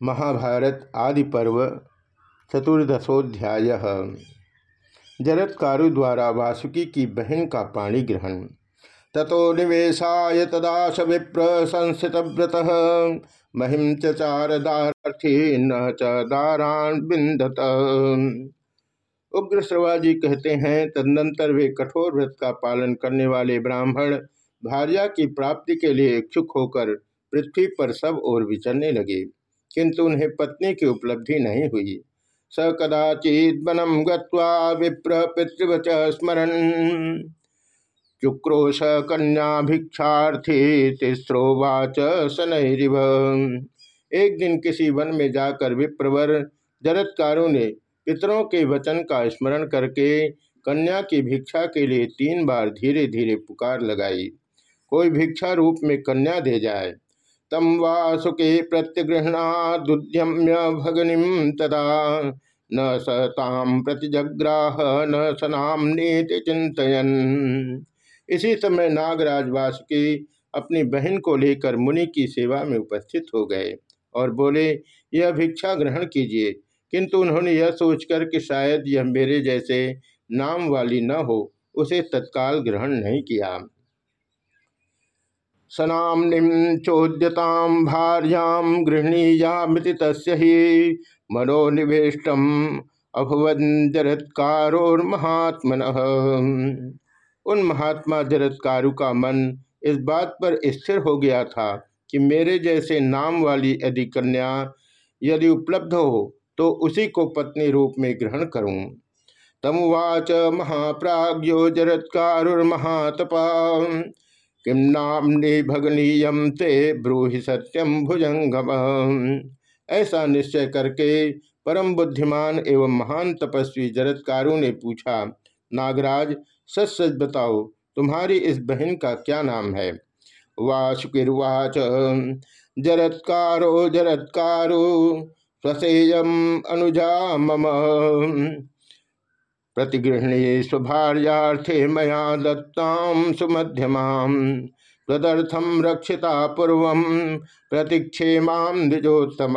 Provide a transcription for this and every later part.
महाभारत आदि पर्व चतुर्दशोध्याय। जरत्कारु द्वारा वासुकी की बहन का पाणी ग्रहण। ततो निवेशाय तदाश विप्र संस्थित व्रत महिम चारदार्थी न च दारान बिंदत उग्र श्रवाजी कहते हैं, तदनंतर वे कठोर व्रत का पालन करने वाले ब्राह्मण भार्या की प्राप्ति के लिए इच्छुक होकर पृथ्वी पर सब ओर विचरने लगे। किंतु उन्हें पत्नी की उपलब्धि नहीं हुई। स कदाचित वनम विप्र पितृवच स्मरण चुक्रोश कन्या भिक्षार्थी तिस्रोवाच सनैरिव एक दिन किसी वन में जाकर विप्रवर जरत्कारों ने पितरों के वचन का स्मरण करके कन्या की भिक्षा के लिए तीन बार धीरे धीरे पुकार लगाई। कोई भिक्षा रूप में कन्या दे जाए तम वासुके प्रत्यगृहणादुद्यम्य भगनिम तदा। न सताम प्रतिजग्राह, न सनाम नीति चिंतन इसी समय नागराज वासुकी अपनी बहन को लेकर मुनि की सेवा में उपस्थित हो गए और बोले, यह भिक्षा ग्रहण कीजिए। किंतु उन्होंने यह सोचकर कि शायद यह मेरे जैसे नाम वाली न हो, उसे तत्काल ग्रहण नहीं किया। सनामनिम चोद्यताम भार्याम गृहणीयामिति तस्य ही मनोनिवेष्टम अभवन उन महात्मा जरत्कारु का मन इस बात पर स्थिर हो गया था कि मेरे जैसे नाम वाली यदि कन्या यदि उपलब्ध हो तो उसी को पत्नी रूप में ग्रहण करूँ। तमुवाच महाप्राज्यो जरत्कारुर्महातपा। किम नामने भगनीयम ते ब्रूहि सत्यम भुजंगम ऐसा निश्चय करके परम बुद्धिमान एवं महान तपस्वी जरत्कारु ने पूछा, नागराज, सच सच बताओ, तुम्हारी इस बहन का क्या नाम है? वासुकिर्वाच, जरत्कारो जरत्कारो, स्वसेयम अनुजा मम। प्रतिगृहणे स्वभार्याथे मया दत्ताम सुमध्यमा तदर्थम रक्षिता पूर्व प्रतिक्षेमाम द्विजोत्तम।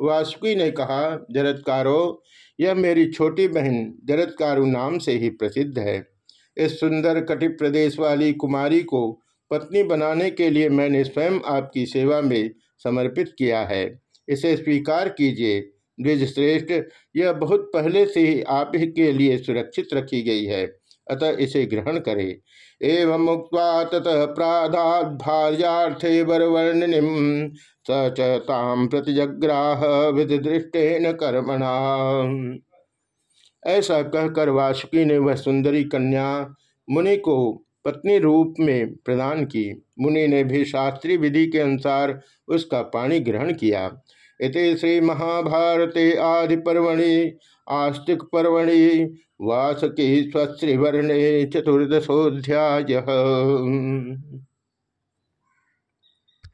वासुकी ने कहा, जरत्कारो, यह मेरी छोटी बहन जरत्कारु नाम से ही प्रसिद्ध है। इस सुंदर कटि प्रदेश वाली कुमारी को पत्नी बनाने के लिए मैंने स्वयं आपकी सेवा में समर्पित किया है। इसे स्वीकार कीजिए। द्विजश्रेष्ठ यह बहुत पहले से ही आप ही के लिए सुरक्षित रखी गई है। अतः इसे ग्रहण करे। एवं मुक्त ततः प्राधात भार्याथे वरवर्णिम सचताम प्रतिजग्राह विधि दृष्टेन कर्मणा। ऐसा कहकर वासुकी ने वह सुंदरी कन्या मुनि को पत्नी रूप में प्रदान की। मुनि ने भी शास्त्रीय विधि के अनुसार उसका पाणी ग्रहण किया। इति श्री महाभारते आदि पर्वणि आस्तिक पर्वणि वासकी स्वश्रीवर्णे चतुर्दशोध्याय